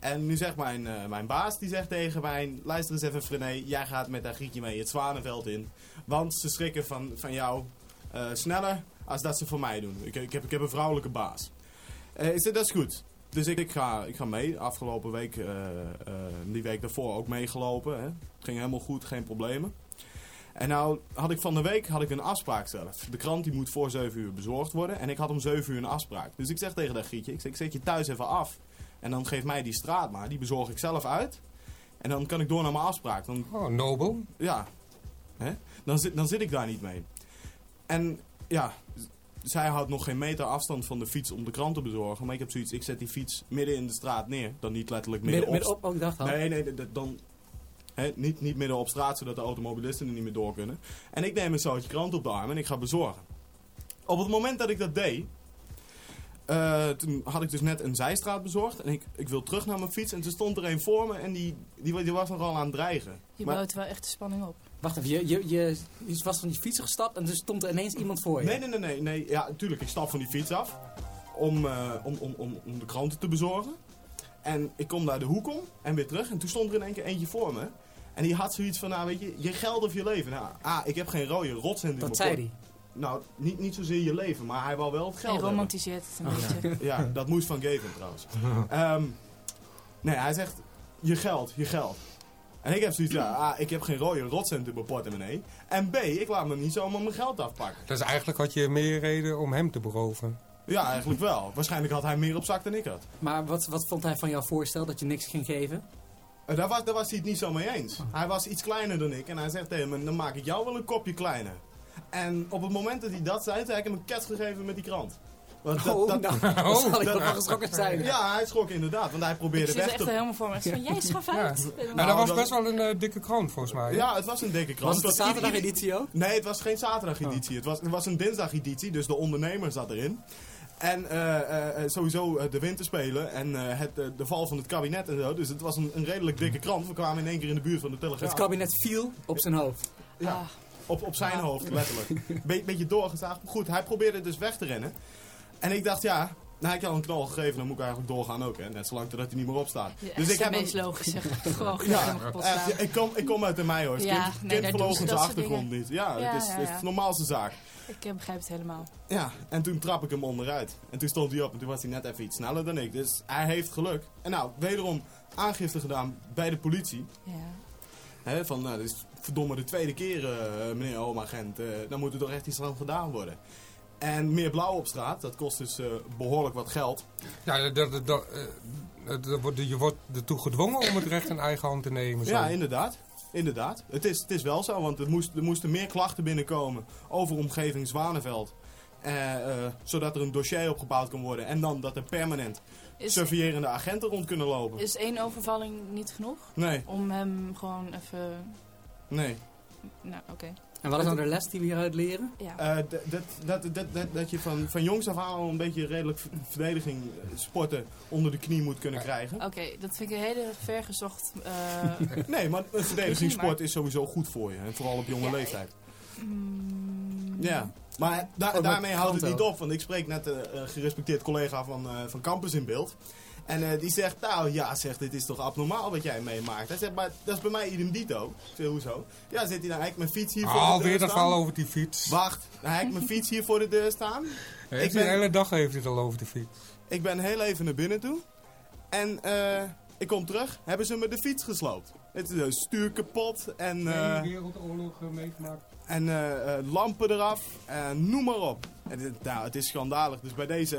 Speaker 6: En nu zegt mijn, eh, mijn baas, die zegt tegen mij, luister eens even Frené, jij gaat met dat grietje mee het Zwanenveld in. Want ze schrikken van, van jou eh, sneller als dat ze voor mij doen. Ik, ik, heb, ik heb een vrouwelijke baas. Eh is dat is goed. Dus ik, ik, ga, ik ga mee. Afgelopen week, die week daarvoor ook meegelopen. Hè. Het ging helemaal goed, geen problemen. En nou had ik van de week had ik een afspraak zelf. De krant die moet voor 7 uur bezorgd worden. En ik had om 7 uur een afspraak. Dus ik zeg tegen dat Gietje, ik, zeg, ik zet je thuis even af. En dan geef mij die straat maar. Die bezorg ik zelf uit. En dan kan ik door naar mijn afspraak. Dan,
Speaker 4: Oh, nobel.
Speaker 6: ja, hè? Dan, zit, dan zit ik daar niet mee. En ja, zij houdt nog geen meter afstand van de fiets om de krant te bezorgen. Maar ik heb zoiets, ik zet die fiets midden in de straat neer. Dan niet letterlijk midden,
Speaker 5: Midden,
Speaker 6: op,
Speaker 5: midden op, ook dacht al.
Speaker 6: Nee, nee, dan... Hè, niet, niet midden op straat, zodat de automobilisten er niet meer door kunnen. En ik neem een zoutje krant op de arm en ik ga bezorgen. Op het moment dat ik dat deed... eh, toen had ik dus net een zijstraat bezorgd. En ik, ik wil terug naar mijn fiets. En toen stond er een voor me en die, die, die was nogal aan het dreigen.
Speaker 3: Je
Speaker 6: Maar-
Speaker 3: bouwt wel echt de spanning op.
Speaker 5: Wacht even, je, je, je, je was van je fiets gestapt en dus stond er ineens iemand voor je.
Speaker 6: Nee, nee, nee, nee, nee. Ja, natuurlijk. Ik stap van die fiets af. Om, eh, om, om, om, om de kranten te bezorgen. En ik kom daar de hoek om en weer terug. En toen stond er in één keer eentje voor me. En die had zoiets van, nou weet je, je geld of je leven. Nou, ah, ik heb geen rode rotcent in mijn
Speaker 5: Dat zei hij.
Speaker 6: Nou, niet, niet zozeer je leven, maar hij wou wel het
Speaker 3: Hij
Speaker 6: geld hebben.
Speaker 3: romantiseert het een beetje.
Speaker 6: Ja, dat moest van Gavin trouwens. Ehm, nee, hij zegt, je geld, je geld. En ik heb zoiets, ja, A, ik heb geen rode rotcent in mijn portemonnee. En B, ik laat me niet zomaar mijn geld afpakken.
Speaker 4: Dus eigenlijk had je meer reden om hem te beroven.
Speaker 6: Ja, eigenlijk wel. Waarschijnlijk had hij meer op zak dan ik had.
Speaker 5: Maar wat, wat vond hij van jouw voorstel dat je niks ging geven?
Speaker 6: Eh, Daar was, daar was hij het niet zo mee eens. Hij was iets kleiner dan ik en hij zegt tegen me, dan maak ik jou wel een kopje kleiner. En op het moment dat hij dat zei, toen heb ik hem een kets gegeven met die krant. Want dat-
Speaker 5: oh,
Speaker 6: dat-
Speaker 5: nou, dan zal ik wel geschrokken zijn.
Speaker 6: Ja, hij schrok inderdaad, want hij
Speaker 3: Ik
Speaker 6: probeerde
Speaker 3: zit
Speaker 6: weg
Speaker 3: echt
Speaker 6: te...
Speaker 3: helemaal voor me. Ik van, jij schaf uit.
Speaker 4: Nou,
Speaker 3: En
Speaker 4: dat was best wel een eh, dikke krant volgens mij. hè?
Speaker 6: Ja, het was een dikke krant.
Speaker 5: Was het
Speaker 6: ieder-
Speaker 5: zaterdag-editie ook?
Speaker 6: Nee, het was geen zaterdageditie. Het, was, het was een dinsdageditie, dus de ondernemer zat erin. En eh, eh, sowieso de winterspelen en eh, het, de val van het kabinet en zo. Dus het was een, een redelijk dikke krant. We kwamen in één keer in de buurt van de Telegraaf.
Speaker 5: Het kabinet viel op zijn hoofd.
Speaker 6: Ja,
Speaker 3: Ah.
Speaker 6: Op, op zijn hoofd, letterlijk. Be beetje doorgezaagd. Goed, hij probeerde dus weg te rennen. En ik dacht, ja, nou, ik had een knal gegeven, dan moet ik eigenlijk doorgaan ook. Hè? Net zolang totdat hij niet meer opstaat.
Speaker 3: Ja,
Speaker 6: dus ik heb
Speaker 3: meest logisch zeg. Gewoon
Speaker 6: Ja, echt, ik, kom, ik kom uit de Meijhorst.
Speaker 3: Ja,
Speaker 6: kind
Speaker 3: nee,
Speaker 6: kind achtergrond niet. Ja,
Speaker 3: Ja,
Speaker 6: het, is,
Speaker 3: ja,
Speaker 6: het is de normaalste zaak.
Speaker 3: Ik begrijp het helemaal.
Speaker 6: Ja, en toen trap ik hem onderuit. En toen stond hij op en toen was hij net even iets sneller dan ik. Dus hij heeft geluk. En nou, wederom aangifte gedaan bij de politie.
Speaker 3: Ja.
Speaker 6: Hè, van, nou, dit is verdomme de tweede keer, eh, meneer Oom-agent. eh, dan moet er toch echt iets aan gedaan worden. En meer blauw op straat, dat kost dus eh, behoorlijk wat geld.
Speaker 4: Ja, dat, dat, dat, eh, dat wordt- je wordt ertoe gedwongen om het recht in eigen hand te nemen. Zo.
Speaker 6: Ja, inderdaad. Inderdaad. Het is, het is wel zo, want er, moest, er moesten meer klachten binnenkomen over omgeving Zwanenveld. Eh, eh, zodat er een dossier opgebouwd kan worden. En dan dat er permanent
Speaker 3: Is,
Speaker 6: surveillerende agenten rond kunnen lopen.
Speaker 3: is één overvalling niet genoeg?
Speaker 6: Nee,
Speaker 3: Om hem gewoon even...
Speaker 6: nee.
Speaker 3: Nou, oké.
Speaker 5: En wat is nou de les die we hieruit leren?
Speaker 3: Ja.
Speaker 6: Eh, dat, dat, dat, dat, dat je van, van jongs af aan al een beetje redelijk verdediging, eh, sporten onder de knie moet kunnen krijgen.
Speaker 3: Oké, dat vind ik een hele vergezocht... eh
Speaker 6: Nee, maar een verdedigingssport is sowieso goed voor je. En vooral op jonge
Speaker 3: Ja,
Speaker 6: leeftijd.
Speaker 3: mm,
Speaker 6: Ja, maar da- daarmee houdt het niet op. Want ik spreek net een gerespecteerd collega van, eh, van Campus in beeld. En eh, die zegt, nou ja, zegt, dit is toch abnormaal wat jij meemaakt. Hij zegt, maar dat is bij mij idem dito. Ik zeg, hoezo? Ja, zit hij nou eigenlijk mijn fiets hier voor de deur
Speaker 4: Alweer dat verhaal over die fiets.
Speaker 6: Wacht, nou, hij heeft mijn fiets hier voor de deur staan.
Speaker 4: Heeft
Speaker 6: ik
Speaker 4: hij
Speaker 6: ben-
Speaker 4: De hele dag heeft hij het al over de fiets.
Speaker 6: Ik ben heel even naar binnen toe. En eh, ik kom terug, hebben ze me de fiets gesloopt. Het is een stuur kapot en, eh,
Speaker 4: wereldoorlog meegemaakt.
Speaker 6: en lampen eraf. en noem maar op. En nou, het is schandalig. Dus bij deze,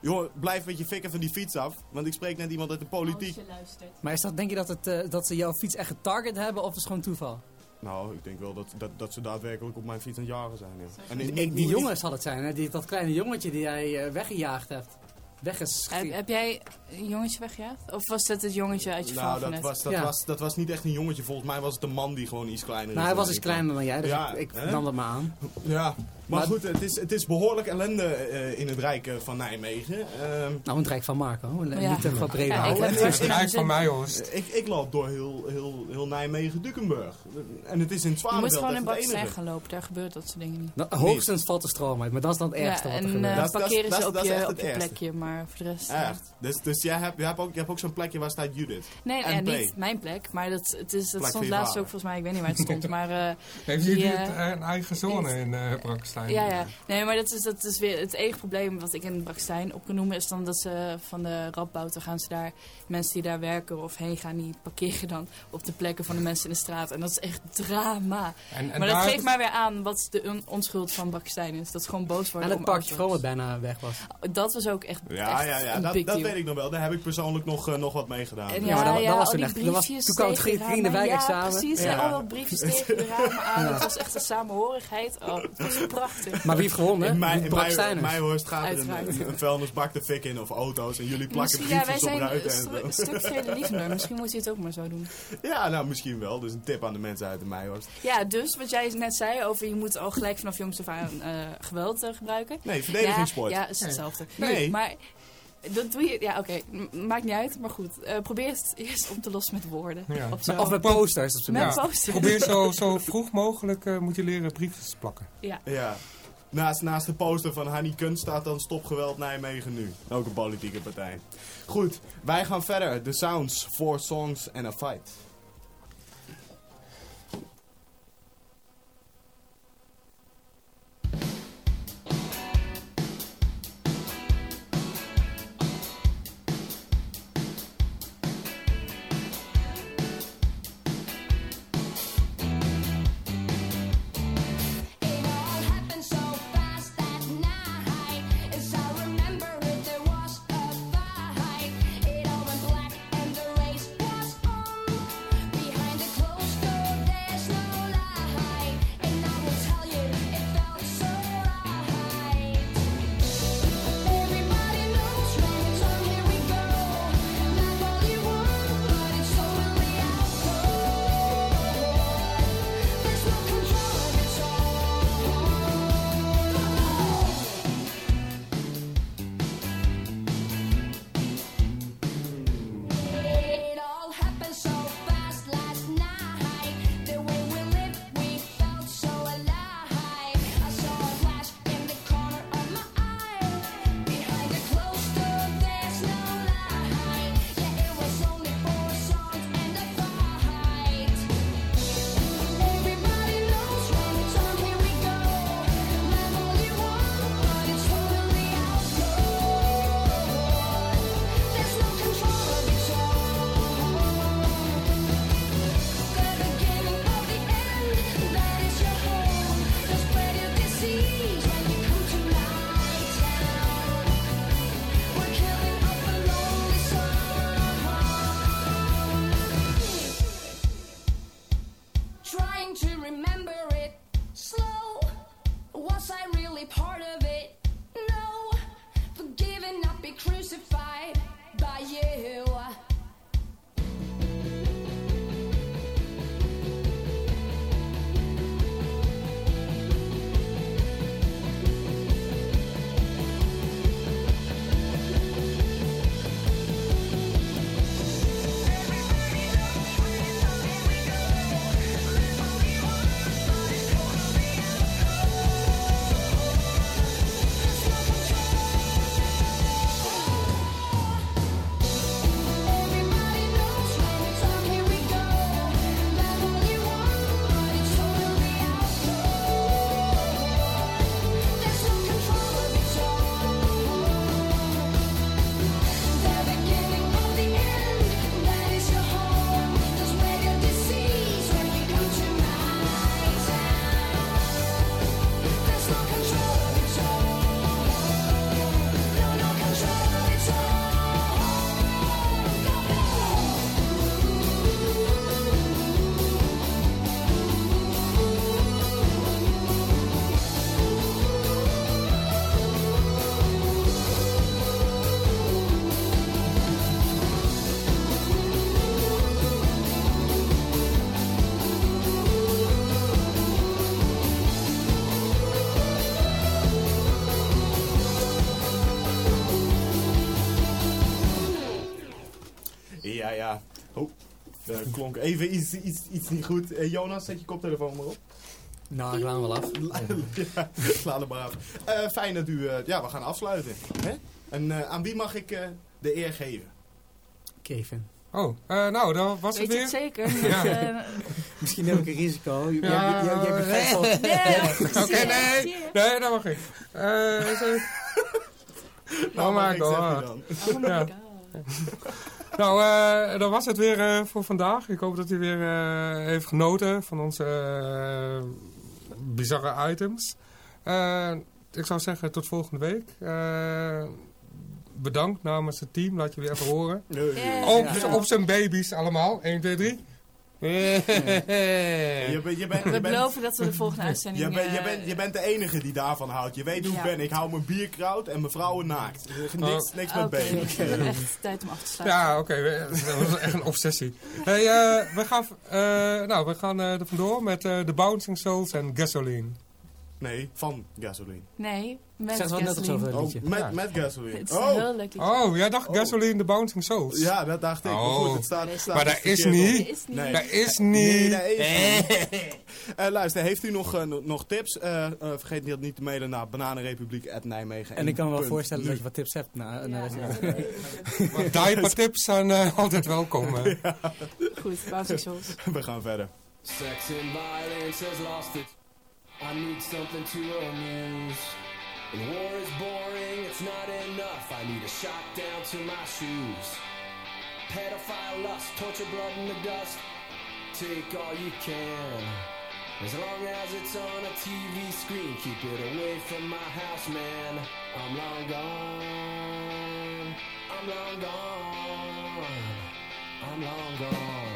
Speaker 6: joh, blijf met je fikken van die fiets af. Want ik spreek net iemand uit de politiek.
Speaker 3: Als je luistert.
Speaker 5: Maar is dat, denk je dat, het, eh, dat ze jouw fiets echt getarget hebben of is het gewoon toeval?
Speaker 6: Nou, ik denk wel dat, dat, dat ze daadwerkelijk op mijn fiets aan het jagen zijn. Ja. En
Speaker 5: Die,
Speaker 6: ik-
Speaker 5: die,
Speaker 6: ik-
Speaker 5: die
Speaker 6: ik-
Speaker 5: jongen zal het zijn, hè? Die, dat kleine jongetje die jij eh, weggejaagd hebt.
Speaker 3: Heb,
Speaker 5: Weggeschiet.
Speaker 3: heb jij een jongetje weggejaagd? Of was dat het jongetje uit je
Speaker 6: Nou,
Speaker 3: van
Speaker 6: dat
Speaker 3: net?
Speaker 6: was, dat,
Speaker 5: Ja.
Speaker 6: was, dat was niet echt een jongetje. Volgens mij was het een man die gewoon iets kleiner is.
Speaker 5: Nou, hij
Speaker 6: dan
Speaker 5: was iets kleiner dan jij, dus
Speaker 6: Ja,
Speaker 5: ik, nam dat maar aan.
Speaker 6: Ja, maar,
Speaker 5: Maar-
Speaker 6: goed, het is, het is behoorlijk ellende eh, in het Rijk eh, van Nijmegen. Ehm,
Speaker 5: Nou, het Rijk van Marco.
Speaker 3: Ja.
Speaker 5: Niet te wat breder
Speaker 3: Ja, ik
Speaker 4: Het is het rijk van mij, hoor.
Speaker 6: ik, ik loop door heel, heel, heel Nijmegen-Dukenburg. En het is in het
Speaker 3: Je moet gewoon in
Speaker 6: enige.
Speaker 3: gaan lopen, daar gebeurt dat soort dingen niet.
Speaker 5: Nou, hoogstens valt de stroom uit, maar dat is dan het ergste
Speaker 3: ja,
Speaker 5: wat er
Speaker 3: en
Speaker 5: gebeurt.
Speaker 3: eh,
Speaker 6: is- dat is-
Speaker 3: parkeren
Speaker 6: is-
Speaker 3: ze op
Speaker 6: is
Speaker 3: je, plekje, maar voor de rest... eh,
Speaker 6: Echt. Dus, dus jij, hebt, jij, hebt ook, jij hebt ook zo'n plekje waar staat Judith.
Speaker 3: Nee,
Speaker 6: En P.
Speaker 3: niet mijn plek, maar dat, het is, dat
Speaker 6: Plek
Speaker 3: stond
Speaker 6: je
Speaker 3: laatst
Speaker 6: vader.
Speaker 3: ook volgens mij, ik weet niet waar het stond, maar... eh,
Speaker 4: Heeft
Speaker 3: Die,
Speaker 4: jullie
Speaker 3: eh,
Speaker 4: het, een eigen zone in eh Brakstein?
Speaker 3: Ja, ja. Nee, maar dat is, dat is weer het enige probleem wat ik in Bakstijn op kan noemen. Is dan dat ze van de radbouten gaan ze daar, mensen die daar werken of heen gaan, die parkeren dan op de plekken van de mensen in de straat. En dat is echt drama.
Speaker 4: En, en
Speaker 3: maar dat geeft maar weer aan wat de on- onschuld van Bakstijn is. Dat is gewoon boos
Speaker 5: En
Speaker 3: worden
Speaker 5: parkje vrouw wat
Speaker 3: auto's.
Speaker 5: bijna weg was.
Speaker 3: Dat was ook echt,
Speaker 6: Ja, ja, ja.
Speaker 3: een
Speaker 6: Dat, dat weet ik nog wel. Daar heb ik persoonlijk nog, eh, nog wat mee gedaan.
Speaker 3: En
Speaker 5: Ja, maar dat- dat was
Speaker 3: al
Speaker 5: toen
Speaker 3: die
Speaker 5: echt- dat was-
Speaker 3: briefjes
Speaker 5: toen kwam het ging- ging de
Speaker 3: ramen.
Speaker 5: wijkexamen.
Speaker 3: Ja, precies.
Speaker 6: Ja.
Speaker 3: Allemaal briefjes tegen de ramen aan. Het was echt een samenhorigheid. Oh, het was prachtig.
Speaker 5: Maar wie heeft gewonnen?
Speaker 6: In mijn, in mijn, horst gaat er een, een, vuilnisbak de fik in of auto's en jullie plakken
Speaker 3: Misschien, ja, wij
Speaker 6: briefjes op
Speaker 3: zijn
Speaker 6: ruiten
Speaker 3: een stuk vredelievender. Misschien moet je het ook maar zo doen.
Speaker 6: Ja, nou misschien wel. Dus een tip aan de mensen uit de Meijhorst.
Speaker 3: Ja, dus wat jij net zei over je moet al gelijk vanaf jongs af aan eh, geweld eh, gebruiken.
Speaker 6: Nee, verdedigingssport.
Speaker 3: Ja, ja, is hetzelfde.
Speaker 6: Nee.
Speaker 3: Maar dat doe je, ja oké, maakt niet uit. Maar goed, eh, probeer het eerst op te lossen met woorden.
Speaker 4: Ja.
Speaker 3: Op zo.
Speaker 5: Of met posters. Op zijn
Speaker 3: Met
Speaker 5: minst.
Speaker 3: posters.
Speaker 4: Probeer zo, zo vroeg mogelijk eh, moet je leren briefjes te plakken.
Speaker 3: Ja.
Speaker 6: Ja. Naast, naast de poster van Hanny Kunst staat dan Stop Geweld Nijmegen nu. Ook een politieke partij. Goed, wij gaan verder. The Sounds, Four Songs and a Fight. Ja, klonk even iets, iets, iets niet goed. Eh, Jonas, zet je koptelefoon maar op.
Speaker 5: Nou, ik laat hem wel af.
Speaker 6: ja, sla er maar af. Eh, fijn dat u... eh, ja, we gaan afsluiten. Hè? En eh, aan wie mag ik eh, de eer geven?
Speaker 5: Kevin.
Speaker 4: Oh, eh, nou, dan was
Speaker 3: Weet
Speaker 4: het
Speaker 3: je het
Speaker 4: weer.
Speaker 3: zeker?
Speaker 4: Ja.
Speaker 3: Eh,
Speaker 5: Misschien neem ik een risico. Je,
Speaker 4: Ja,
Speaker 5: je, je, je, hebt een gek
Speaker 3: nee,
Speaker 4: Oké, nee. Nee, dat mag ik. Eh, even-
Speaker 6: Nou,
Speaker 4: maar
Speaker 6: ik dan.
Speaker 3: Oh
Speaker 4: Ja. Nou, eh dat was het weer eh, voor vandaag. Ik hoop dat u weer eh, heeft genoten van onze bizarre items. Ik zou zeggen tot volgende week. Bedankt namens het team. Laat jullie even horen.
Speaker 6: Nee.
Speaker 4: Op zijn baby's allemaal. 1, 2, 3.
Speaker 6: Je, bent- je, bent,
Speaker 3: We
Speaker 6: je, bent,
Speaker 3: beloven dat we de volgende uitzending...
Speaker 6: je, bent, je,
Speaker 3: eh,
Speaker 6: bent, je bent de enige die daarvan houdt. Je weet hoe
Speaker 3: Ja.
Speaker 6: ik ben. Ik hou mijn bierkraut en mijn vrouwen naakt. Er- Niks, niks met benen.
Speaker 3: echt tijd om af te sluiten.
Speaker 4: Ja, oké. dat was echt een obsessie. Hey, eh, we gaan, eh, nou, we gaan eh, er vandoor met eh The Bouncing Souls en Gasoline.
Speaker 6: Nee, van gasoline.
Speaker 3: Nee, met
Speaker 5: Zeg wel net als
Speaker 3: gasoline.
Speaker 6: Oh, met,
Speaker 4: Ja.
Speaker 6: met gasoline.
Speaker 3: Het is een
Speaker 6: Oh,
Speaker 3: heel leuk liedje.
Speaker 4: Oh, jij dacht
Speaker 6: Oh.
Speaker 4: Gasoline The Bouncing Souls?
Speaker 6: ja, dat dacht ik. Maar
Speaker 4: Oh.
Speaker 6: goed, het staat, het staat
Speaker 4: Maar dat is niet.
Speaker 3: Dat is niet.
Speaker 6: Nee.
Speaker 4: Dat is
Speaker 6: Nee,
Speaker 4: niet.
Speaker 6: dat is niet. Eh, luister, heeft u nog, eh, nog- tips? Eh, eh, vergeet niet, niet te mailen naar bananenrepubliek.nijmegen.
Speaker 5: En ik kan me wel voorstellen dat je wat tips hebt. Na, na
Speaker 3: Ja,
Speaker 5: deze-
Speaker 4: Diaper-tips zijn altijd welkom.
Speaker 3: Goed, Bouncing Souls.
Speaker 6: We gaan verder.
Speaker 7: Sex and violence has lost it. I need something to amuse. And war is boring, it's not enough. I need a shot down to my shoes. Pedophile lust, torture blood in the dust. Take all you can. As long as it's on a TV screen, keep it away from my house, man. I'm long gone. I'm long gone. I'm long gone.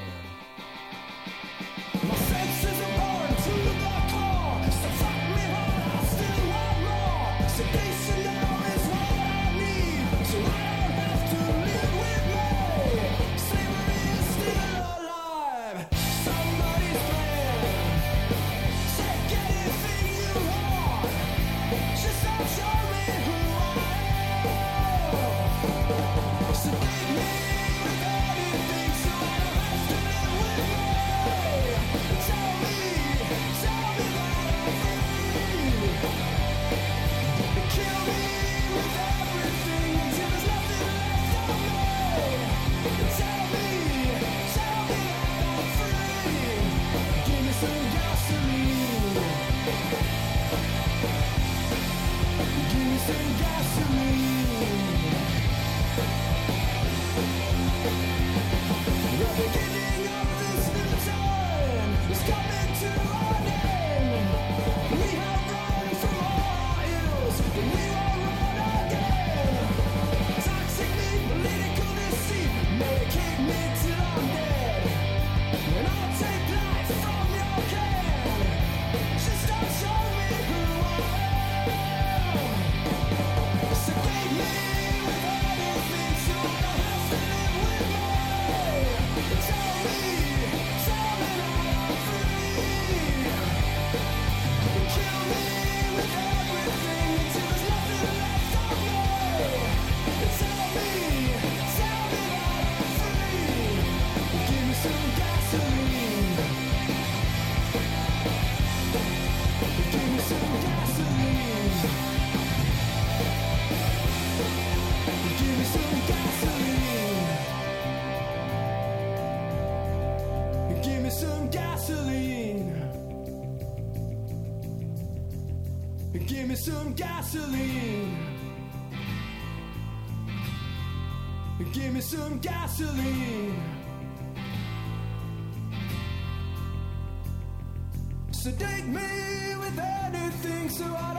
Speaker 2: some gasoline. Sedate me with anything so I